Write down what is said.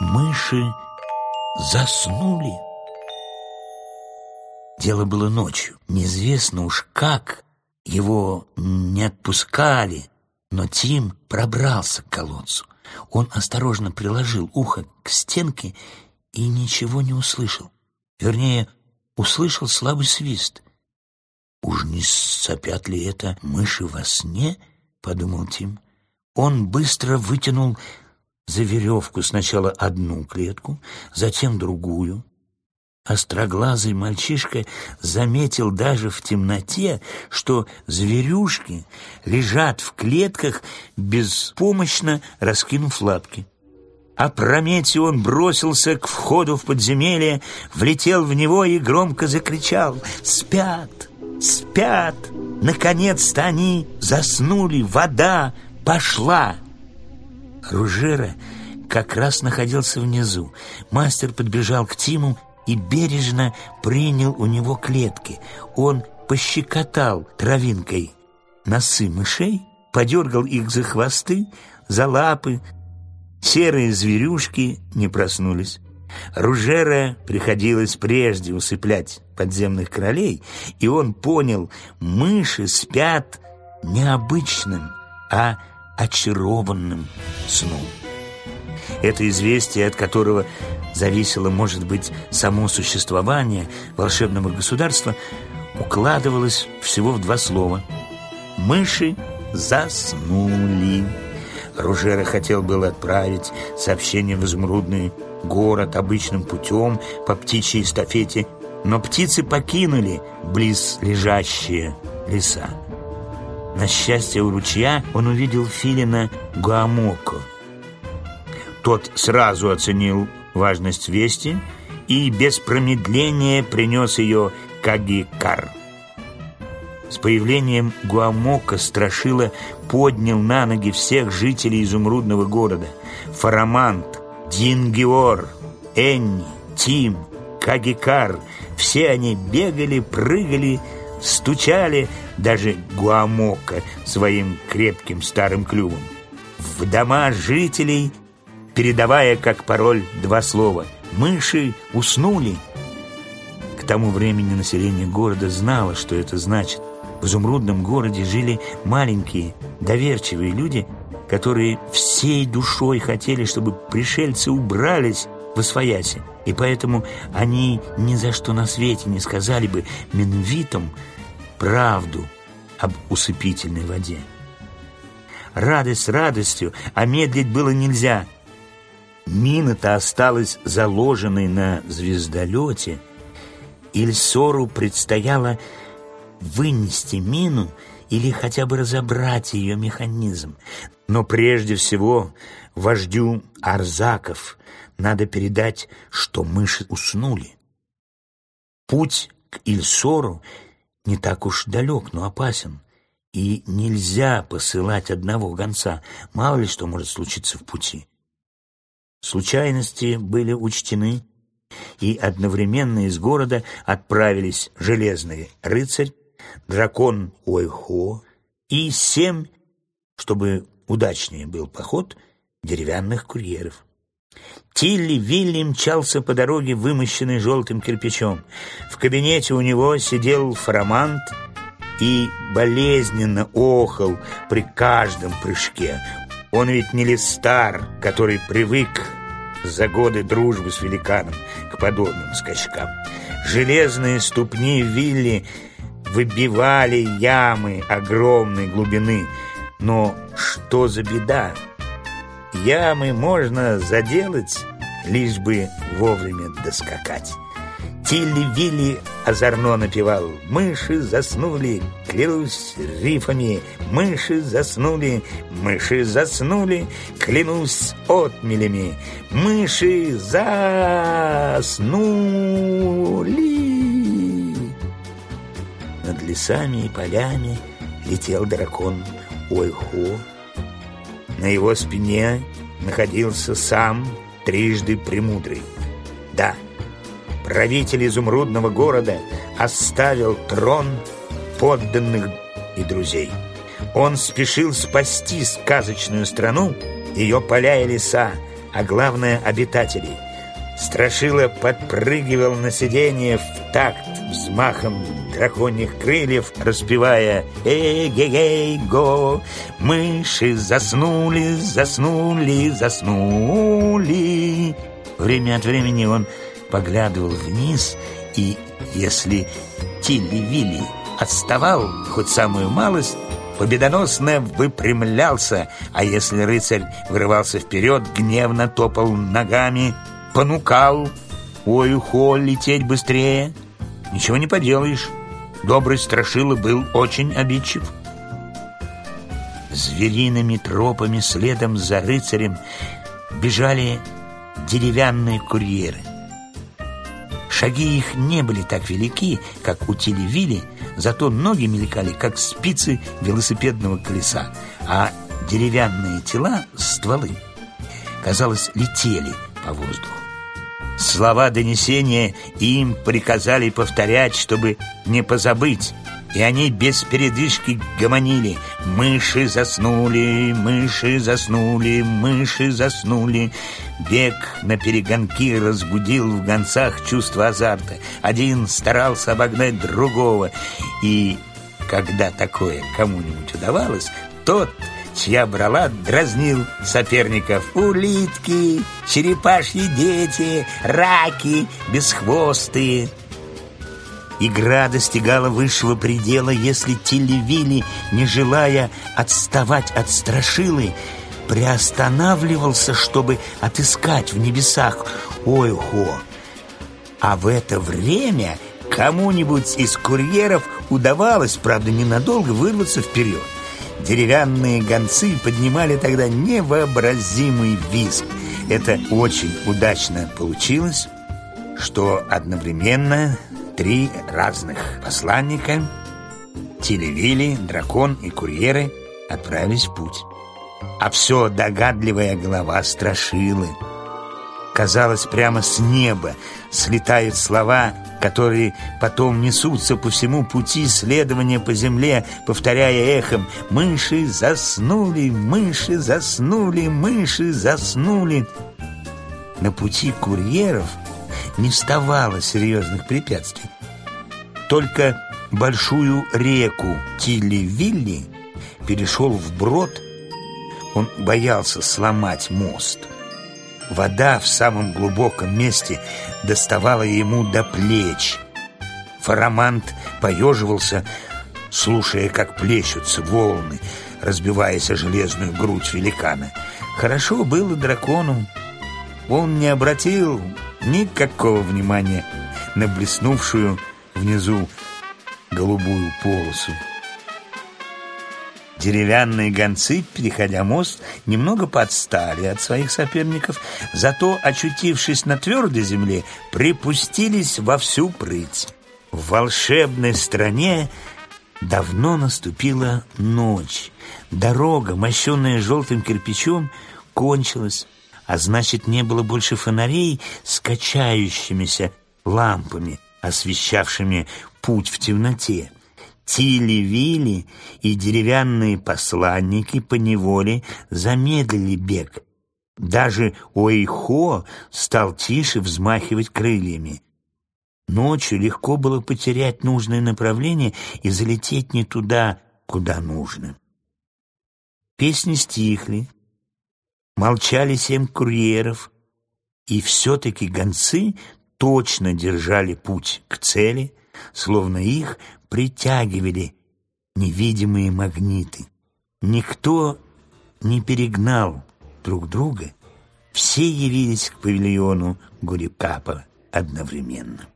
Мыши заснули. Дело было ночью. Неизвестно уж как его не отпускали, но Тим пробрался к колодцу. Он осторожно приложил ухо к стенке и ничего не услышал. Вернее, услышал слабый свист. «Уж не сопят ли это мыши во сне?» — подумал Тим. Он быстро вытянул за веревку сначала одну клетку, затем другую. Остроглазый мальчишка заметил даже в темноте, что зверюшки лежат в клетках, беспомощно раскинув лапки. Опрометью он бросился к входу в подземелье, влетел в него и громко закричал «Спят! Спят! Наконец-то они заснули! Вода пошла!» Ружера как раз находился внизу. Мастер подбежал к Тиму и бережно принял у него клетки. Он пощекотал травинкой носы мышей, подергал их за хвосты, за лапы. Серые зверюшки не проснулись. Ружера приходилось прежде усыплять подземных королей, и он понял, мыши спят необычным, а очарованным сном. Это известие, от которого зависело, может быть, само существование волшебного государства, укладывалось всего в два слова. Мыши заснули. Ружера хотел было отправить сообщение в изумрудный город обычным путем по птичьей эстафете, но птицы покинули близ лежащие леса. На счастье у ручья он увидел филина Гуамоко. Тот сразу оценил важность вести и без промедления принес ее Кагикар. С появлением Гуамока Страшила поднял на ноги всех жителей изумрудного города. Фарамант, Дингиор, Энни, Тим, Кагикар — все они бегали, прыгали, стучали даже Гуамока своим крепким старым клювом. В дома жителей, передавая как пароль два слова «Мыши уснули». К тому времени население города знало, что это значит. В изумрудном городе жили маленькие, доверчивые люди, которые всей душой хотели, чтобы пришельцы убрались в Освояси, и поэтому они ни за что на свете не сказали бы Минвитам правду об усыпительной воде. Радость радостью, а медлить было нельзя. Мина-то осталась заложенной на звездолете. Ильсору предстояло вынести мину или хотя бы разобрать ее механизм. Но прежде всего вождю Арзаков надо передать, что мыши уснули. Путь к Ильсору не так уж далек, но опасен. И нельзя посылать одного гонца, мало ли что может случиться в пути. Случайности были учтены, и одновременно из города отправились железный рыцарь, дракон Ойхо и семь, чтобы удачнее был поход, деревянных курьеров. Тилли Вилли мчался по дороге, вымощенной желтым кирпичом. В кабинете у него сидел фарамант и болезненно охал при каждом прыжке. Он ведь не листар, который привык за годы дружбы с великаном к подобным скачкам. Железные ступни Вилли выбивали ямы огромной глубины. Но что за беда? Ямы можно заделать, лишь бы вовремя доскакать. Тилли-Вилли озорно напевал «Мыши заснули, клянусь рифами, мыши заснули, мыши заснули, клянусь отмелями, мыши заснули». Над лесами и полями летел дракон Ойхо, на его спине находился сам трижды премудрый. Да, правитель изумрудного города оставил трон подданных и друзей. Он спешил спасти сказочную страну, ее поля и леса, а главное обитателей. Страшила подпрыгивал на сиденье в такт взмахом драконьих крыльев, распевая «Эй-гей-гей-го!» Мыши заснули, заснули, заснули. Время от времени он поглядывал вниз, и если Тилли-Вилли отставал хоть самую малость, победоносно выпрямлялся, а если рыцарь врывался вперед, гневно топал ногами, понукал «Ой-хо, лететь быстрее!» Ничего не поделаешь, добрый страшила был очень обидчив. Звериными тропами следом за рыцарем бежали деревянные курьеры. Шаги их не были так велики, как у Телевили, зато ноги мелькали, как спицы велосипедного колеса, а деревянные тела, стволы, казалось, летели по воздуху. Слова донесения им приказали повторять, чтобы не позабыть, и они без передышки гомонили «Мыши заснули, мыши заснули, мыши заснули». Бег на перегонки разбудил в гонцах чувство азарта. Один старался обогнать другого, и когда такое кому-нибудь удавалось, тот чья брала дразнил соперников. Улитки, черепашьи дети, раки, бесхвостые. Игра достигала высшего предела, если Телевили, не желая отставать от страшилы, приостанавливался, чтобы отыскать в небесах Ойхо. А в это время кому-нибудь из курьеров удавалось, правда, ненадолго вырваться вперед. Деревянные гонцы поднимали тогда невообразимый визг. Это очень удачно получилось, что одновременно три разных посланника Телевили, дракон и курьеры отправились в путь. А все догадливая голова страшилы. Казалось, прямо с неба слетают слова, которые потом несутся по всему пути следования по земле, повторяя эхом «Мыши заснули, мыши заснули, мыши заснули». На пути курьеров не вставало серьезных препятствий. Только большую реку Тилли-Вилли перешел вброд, он боялся сломать мост. Вода в самом глубоком месте доставала ему до плеч. Фарамант поеживался, слушая, как плещутся волны, разбиваясь о железную грудь великана. Хорошо было дракону. Он не обратил никакого внимания на блеснувшую внизу голубую полосу. Деревянные гонцы, переходя мост, немного подстали от своих соперников, зато, очутившись на твердой земле, припустились во всю прыть. В волшебной стране давно наступила ночь. Дорога, мощенная желтым кирпичом, кончилась а значит, не было больше фонарей с качающимися лампами, освещавшими путь в темноте. Тили-вили и деревянные посланники поневоле замедлили бег. Даже Ойхо стал тише взмахивать крыльями. Ночью легко было потерять нужное направление и залететь не туда, куда нужно. Песни стихли, молчали семь курьеров, и все-таки гонцы точно держали путь к цели, словно их притягивали невидимые магниты. Никто не перегнал друг друга, все явились к павильону Гурикапа одновременно.